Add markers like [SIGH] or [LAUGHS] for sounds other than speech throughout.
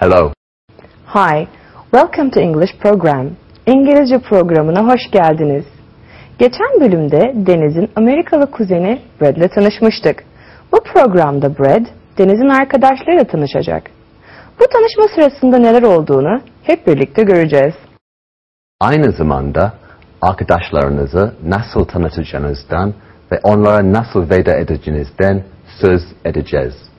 Hello. Hi, welcome to English program. İngilizce programına hoş geldiniz. Geçen bölümde Deniz'in Amerikalı kuzeni Brad'le tanışmıştık. Bu programda Brad, Deniz'in arkadaşlarıyla tanışacak. Bu tanışma sırasında neler olduğunu hep birlikte göreceğiz. Aynı zamanda arkadaşlarınızı nasıl tanıtacağınızdan ve onlara nasıl veda edeceğinizden söz edeceğiz.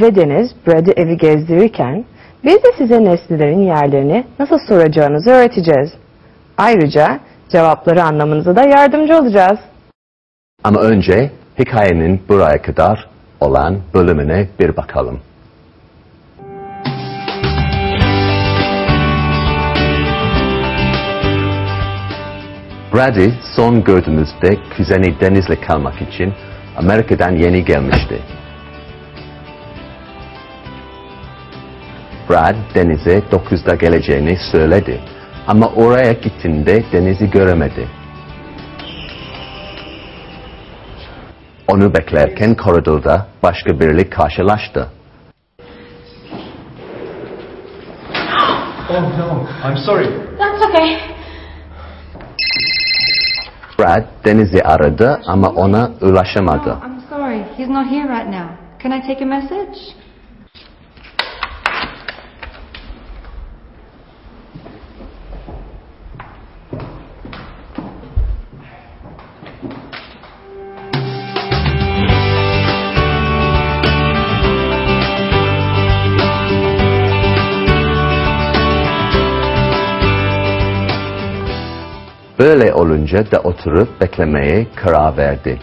Ve Deniz, Brad'ı evi gezdirirken biz de size nesnelerin yerlerini nasıl soracağınızı öğreteceğiz. Ayrıca cevapları anlamanıza da yardımcı olacağız. Ama önce hikayenin buraya kadar olan bölümüne bir bakalım. Brady son gördüğümüzde kuzeni Deniz'le kalmak için Amerika'dan yeni gelmişti. Brad Deniz'e 9'da geleceğini söyledi ama oraya gittiğinde Deniz'i göremedi. Onu beklerken koridorda başka biriyle karşılaştı. Oh no, I'm sorry. That's okay. Brad Deniz'i aradı ama ona ulaşamadı. I'm sorry. He's not here right now. Can I take a message? Olunca da oturup beklemeye karar verdi.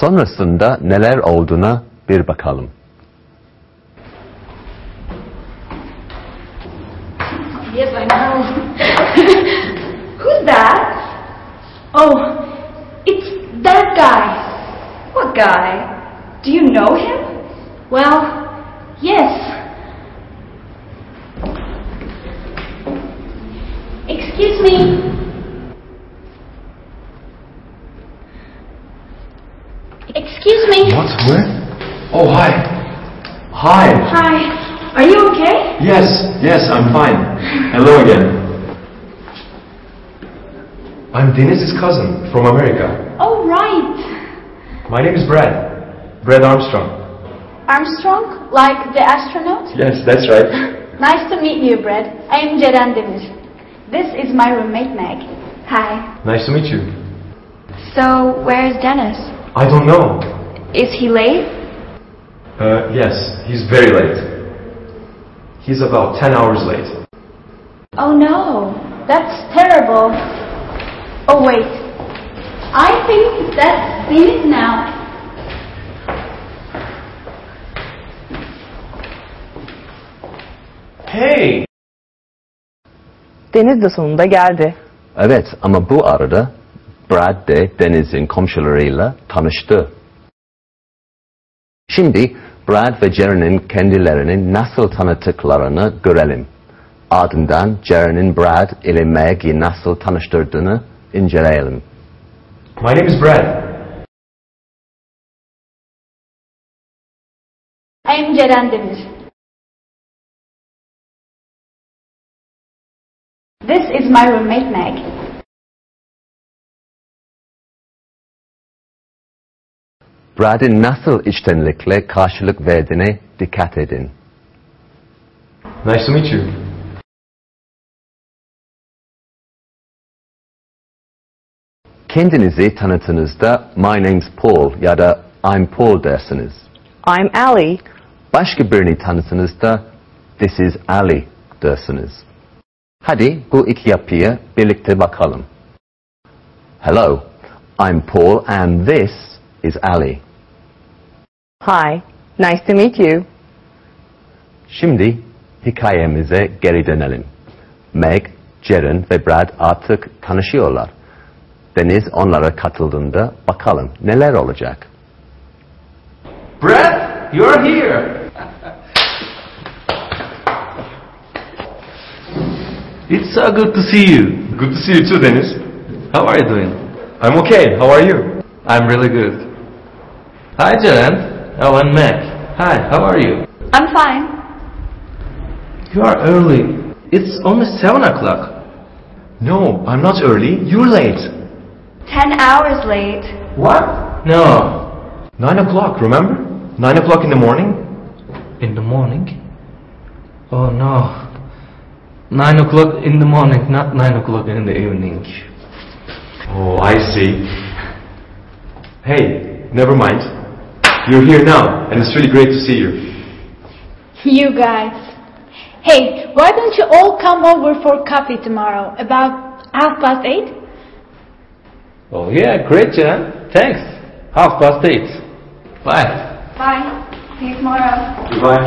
Sonrasında neler olduğuna bir bakalım. Yes, I know. [LAUGHS] Who's that? Oh, What guy? Do you know him? Well, yes. Excuse me. Excuse me. What? Where? Oh, hi. Hi. Hi. Are you okay? Yes, yes, I'm fine. Hello again. I'm Deniz's cousin from America. Oh, right. My name is Brad. Brad Armstrong. Armstrong, like the astronaut? Yes, that's right. [LAUGHS] Nice to meet you, Brad. I am Ceren Demir. This is my roommate, Meg. Hi. Nice to meet you. So, where's Dennis? I don't know. Is he late? Uh, yes, he's very late. He's about 10 hours late. Oh no, that's terrible. Oh wait, I think that's Dennis now. Hey! Deniz de sonunda geldi. Evet ama bu arada Brad de Deniz'in komşularıyla tanıştı. Şimdi Brad ve Jerry'nin kendilerini nasıl tanıttıklarını görelim. Ardından Jerry'nin Brad ile Meg'i nasıl tanıştırdığını inceleyelim. My name is Brad. I am Ceren Demir. This is my roommate, Meg. Brad'in nasıl içtenlikle karşılık verdiğine dikkat edin. Nice to meet you. Kendinizi tanıtınızda My name's Paul ya da I'm Paul dersiniz. I'm Allie. Başka birini tanıtınızda This is Ali dersiniz. Hadi bu iki yapıya birlikte bakalım. Hello, I'm Paul and this is Ali. Hi, nice to meet you. Şimdi hikayemize geri dönelim. Meg, Jaren ve Brad artık tanışıyorlar. Deniz onlara katıldığında bakalım neler olacak. Brad, you're here. It's so good to see you. Good to see you too, Deniz. How are you doing? I'm okay. How are you? I'm really good. Hi, Ceren. Oh, and Mac. Hi, how are you? I'm fine. You are early. It's almost 7 o'clock. No, I'm not early. You're late. Ten hours late. What? No. Nine o'clock, remember? Nine o'clock in the morning? In the morning? Oh, no. 9 o'clock in the morning, not 9 o'clock in the evening. Oh, I see. Hey, never mind. You're here now, and it's really great to see you. You guys. Hey, why don't you all come over for coffee tomorrow? About half past eight? Oh, yeah, great, Ceren. Thanks. Half past 8. Bye. Bye. See you tomorrow. Goodbye.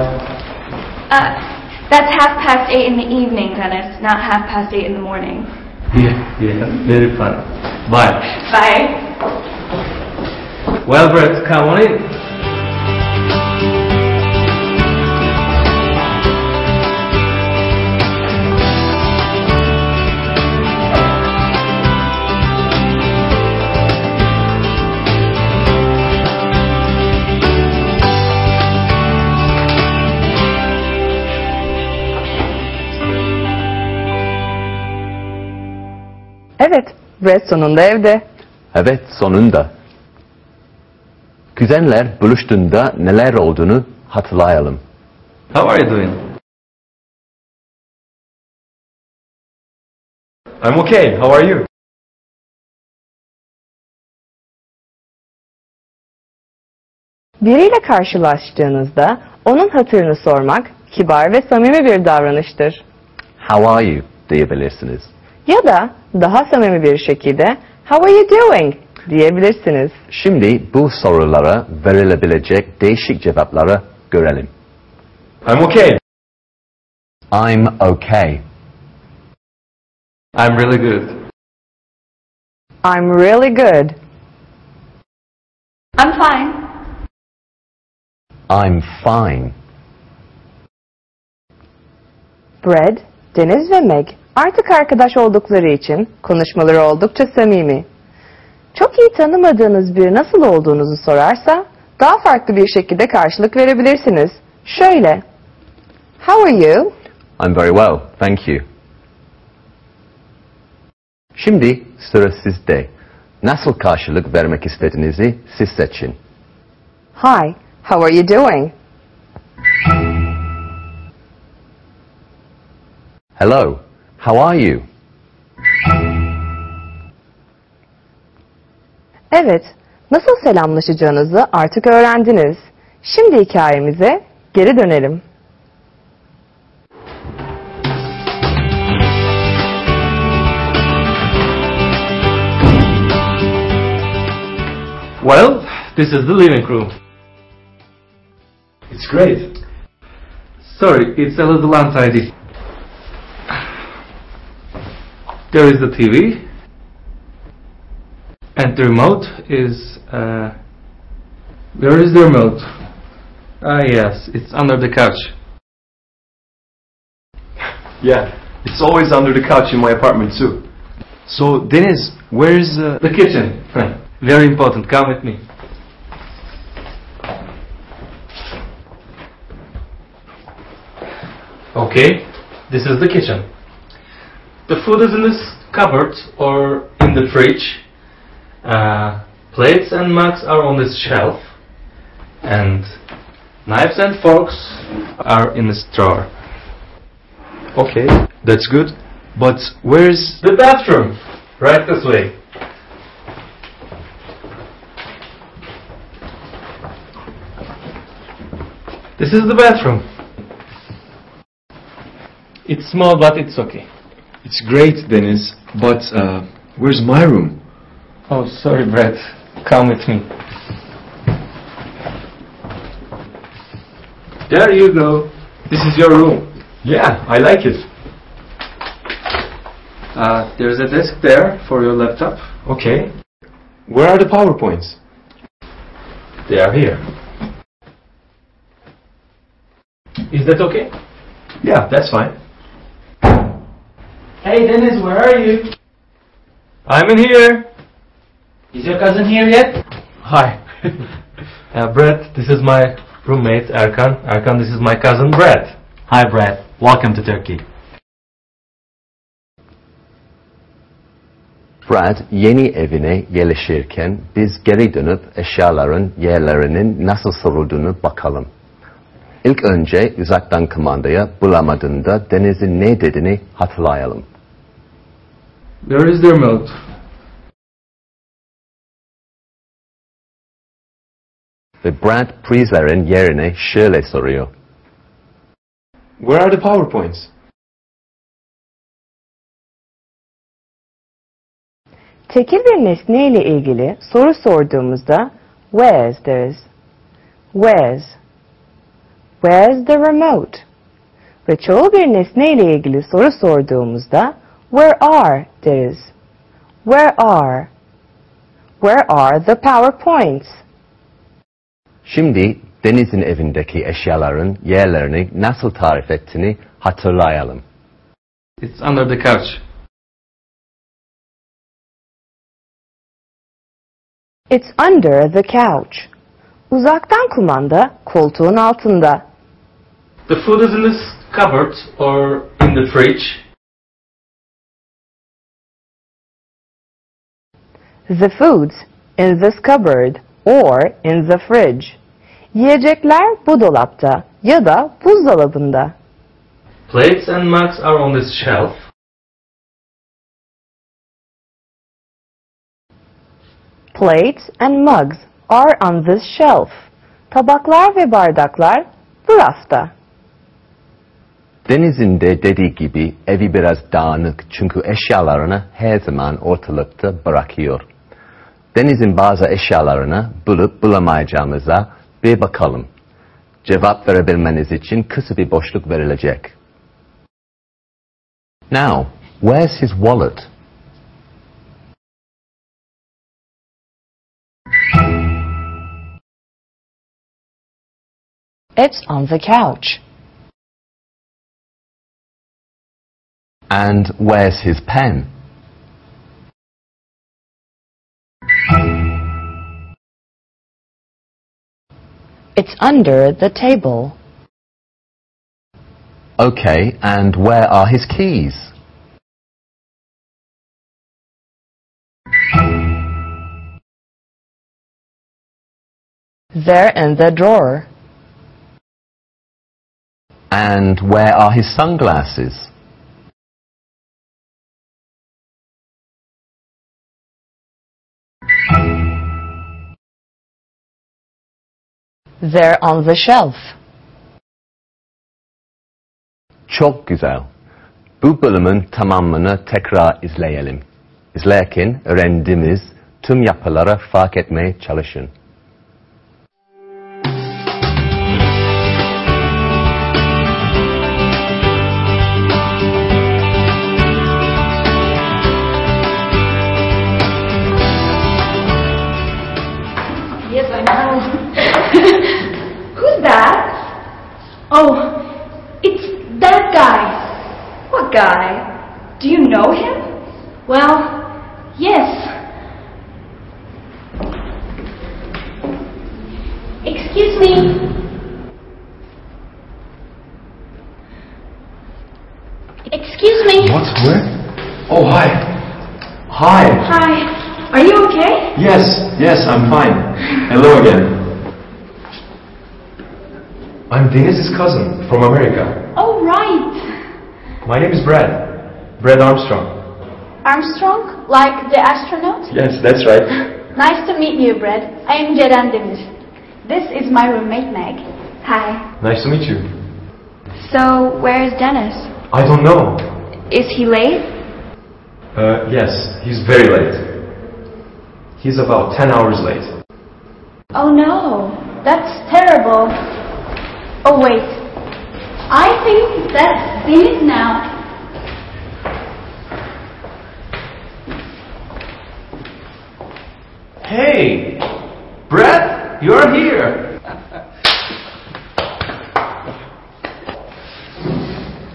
Uh, that's half past eight in the evening, Dennis, not half past eight in the morning. Yeah, yeah, very fun. Bye. Bye. Well, Brett, come on in. Evet, Brad sonunda evde. Evet sonunda. Kuzenler buluştuğunda neler olduğunu hatırlayalım. How are you doing? I'm okay. How are you? Biriyle karşılaştığınızda onun hatırını sormak kibar ve samimi bir davranıştır. How are you diyebilirsiniz. Ya da daha samimi bir şekilde How are you doing diyebilirsiniz. Şimdi bu sorulara verilebilecek değişik cevapları görelim. I'm okay. I'm okay. I'm really good. I'm really good. I'm fine. I'm fine. Brad, Deniz ve Meg artık arkadaş oldukları için konuşmaları oldukça samimi. Çok iyi tanımadığınız biri nasıl olduğunuzu sorarsa daha farklı bir şekilde karşılık verebilirsiniz. Şöyle. How are you? I'm very well, thank you. Şimdi sıra sizde. Nasıl karşılık vermek istediğinizi siz seçin. Hi, how are you doing? Hello, how are you? Evet, nasıl selamlaşacağınızı artık öğrendiniz. Şimdi hikayemize geri dönelim. Well, this is the living room. It's great. Sorry, it's a little untidy. There is the TV. And the remote is, uh, where is the remote? Ah, yes, it's under the couch. Yeah, it's always under the couch in my apartment too. So, Deniz, where's uh, The kitchen. Very important, come with me. Okay, this is the kitchen. The food is in this cupboard or in the fridge. Uh, plates and mugs are on this shelf. And knives and forks are in this drawer. Okay, that's good. But where's The bathroom, right this way. This is the bathroom. It's small, but it's okay. It's great, Deniz, but uh, where's my room? Oh, sorry, Brett. Come with me. There you go. This is your room. Yeah, I like it. Uh, there's a desk there for your laptop. Okay. Where are the PowerPoints? They are here. Is that okay? Yeah, that's fine. Hey Dennis, where are you? I'm in here. Is your cousin here yet? Hi. uh, Brett, this is my roommate Erkan. Erkan, this is my cousin Brett. Hi Brad, welcome to Turkey. Brad yeni evine yerleşirken biz geri dönüp eşyaların yerlerinin nasıl sorulduğunu bakalım. İlk önce uzaktan kumandaya bulamadığında Deniz'in ne dediğini hatırlayalım. Where is their milk? Ve Brad prizlerin yerine şöyle soruyor. Where are the PowerPoints? Tekil bir nesne ile ilgili soru sorduğumuzda where's deriz. Where's? Where's the remote? Ve çoğul bir nesne ile ilgili soru sorduğumuzda where are deriz. Where are? Where are the PowerPoints? Şimdi Deniz'in evindeki eşyaların yerlerini nasıl tarif ettiğini hatırlayalım. It's under the couch. It's under the couch. Uzaktan kumanda koltuğun altında. The food is in this cupboard or in the fridge. The food's in this cupboard or in the fridge. Yiyecekler bu dolapta ya da buzdolabında. Plates and mugs are on this shelf. Plates and mugs are on this shelf. Tabaklar ve bardaklar bu rafta. Deniz'in de dediği gibi evi biraz dağınık çünkü eşyalarını her zaman ortalıkta bırakıyor. Deniz'in bazı eşyalarını bulup bulamayacağımıza bir bakalım. Cevap verebilmeniz için kısa bir boşluk verilecek. Now, where's his wallet? It's on the couch. And where's his pen? It's under the table. Okay, and where are his keys? They're in the drawer. And where are his sunglasses? They're on the shelf. Çok güzel. Bu bölümün tamamını tekrar izleyelim. İzlerken öğrendiğimiz tüm yapılara fark etmeye çalışın. Yes, yes, I'm fine. Hello again. I'm Deniz's cousin from America. Oh, right. My name is Brad. Brad Armstrong. Armstrong, like the astronaut? Yes, that's right. Nice to meet you, Brad. I am Ceren Demir. This is my roommate, Meg. Hi. Nice to meet you. So, where's Dennis? I don't know. Is he late? Uh, yes, he's very late. He's about 10 hours late. Oh no, that's terrible. Oh wait, I think that's Dennis now. Hey, Brett, you're here.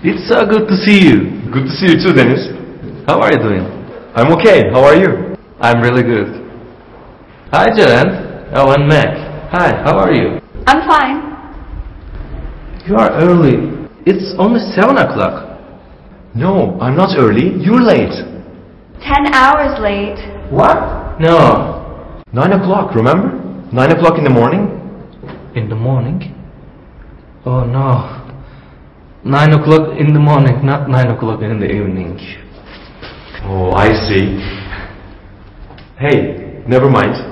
It's so good to see you. Good to see you too, Deniz. How are you doing? I'm okay. How are you? I'm really good. Hi, Ceren. Oh, and Mac. Hi, how are you? I'm fine. You are early. It's only 7 o'clock. No, I'm not early. You're late. Ten hours late. What? No. Nine o'clock, remember? Nine o'clock in the morning? In the morning? Oh, no. 9 o'clock in the morning, not 9 o'clock in the evening. Oh, I see. Hey, never mind.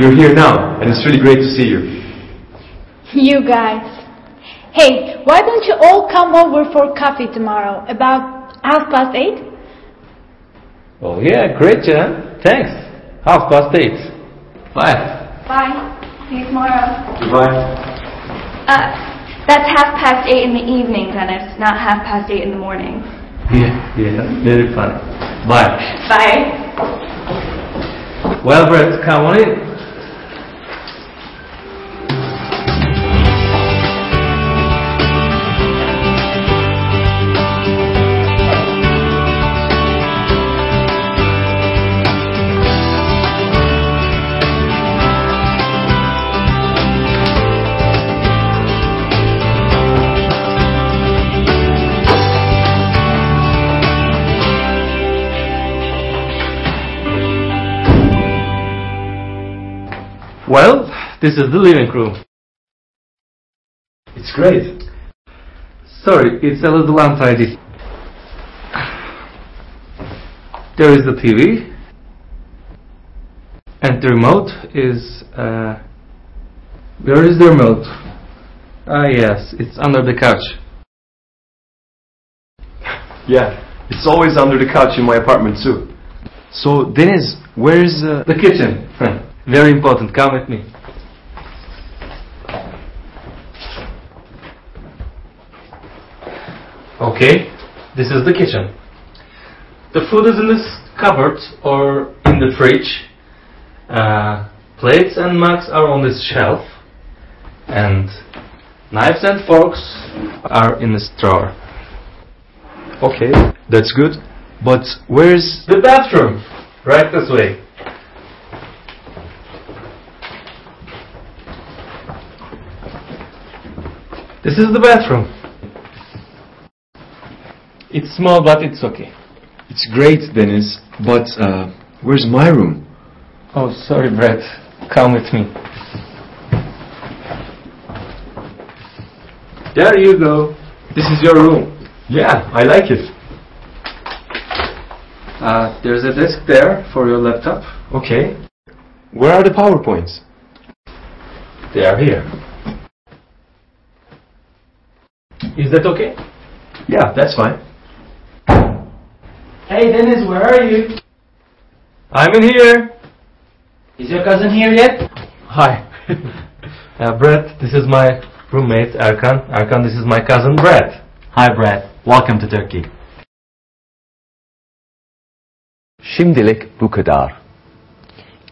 You're here now, and it's really great to see you. You guys. Hey, why don't you all come over for coffee tomorrow about half past eight? Oh, yeah, great, Ceren. Thanks. Half past 8. Bye. Bye. See you tomorrow. Goodbye. Uh, that's half past eight in the evening, Dennis, not half past eight in the morning. Yeah, yeah, very funny. Bye. Bye. Well, Brett, come on in. Well, this is the living room. It's great. Sorry, it's a little untidy. There is the TV. And the remote is, uh, where is the remote? Ah, yes, it's under the couch. Yeah, it's always under the couch in my apartment too. So, Deniz, where's uh, The kitchen. Very important, come with me. Okay, this is the kitchen. The food is in this cupboard or in the fridge. Uh, plates and mugs are on this shelf. And knives and forks are in this drawer. Okay, that's good. But where's The bathroom, right this way. This is the bathroom. It's small, but it's okay. It's great, Dennis, but uh, where's my room? Oh, sorry, Brett. Come with me. There you go. This is your room. Yeah, I like it. Uh, there's a desk there for your laptop. Okay. Where are the PowerPoints? They are here. Is that okay? Yeah, that's fine. Hey Dennis, where are you? I'm in here. Is your cousin here yet? Hi. [LAUGHS] uh, Brett, this is my roommate Erkan. Erkan, this is my cousin Brett. Hi Brett. welcome to Turkey. Şimdilik bu kadar.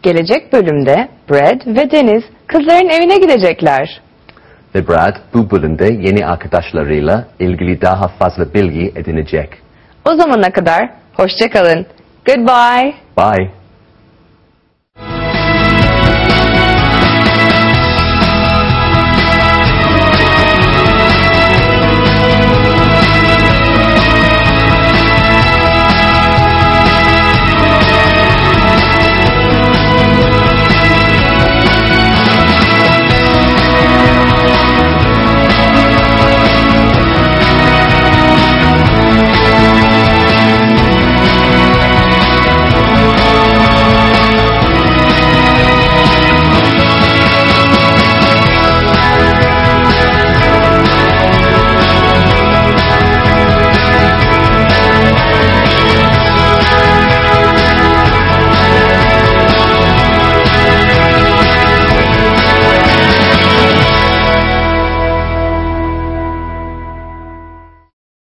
Gelecek bölümde Brad ve Deniz kızların evine gidecekler. Ve Brad bu bölümde yeni arkadaşlarıyla ilgili daha fazla bilgi edinecek. O zamana kadar hoşça kalın. Goodbye. Bye.